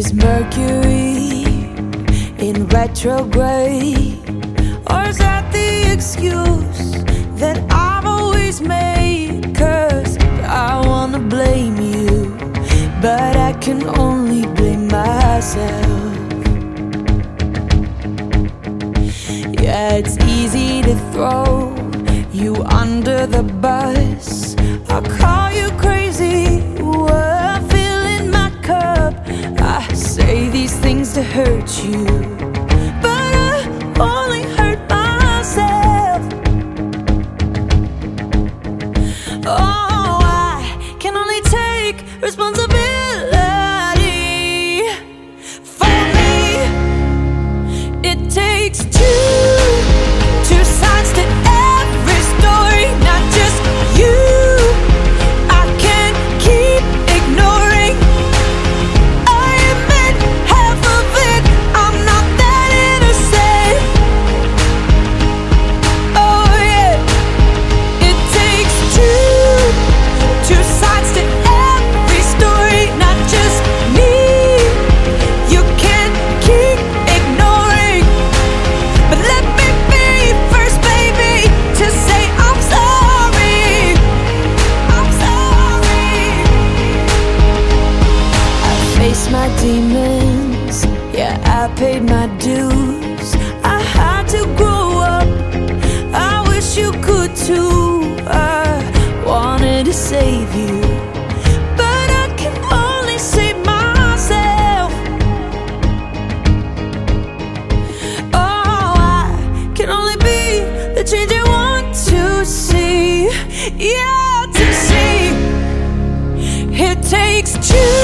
Is Mercury in retrograde? Or is that the excuse that I've always made? Cause I wanna blame you, but I can only blame myself. Yeah, it's easy to throw you under the bus. you. paid my dues. I had to grow up. I wish you could too. I wanted to save you. But I can only save myself. Oh, I can only be the change I want to see. Yeah, to see. It takes two.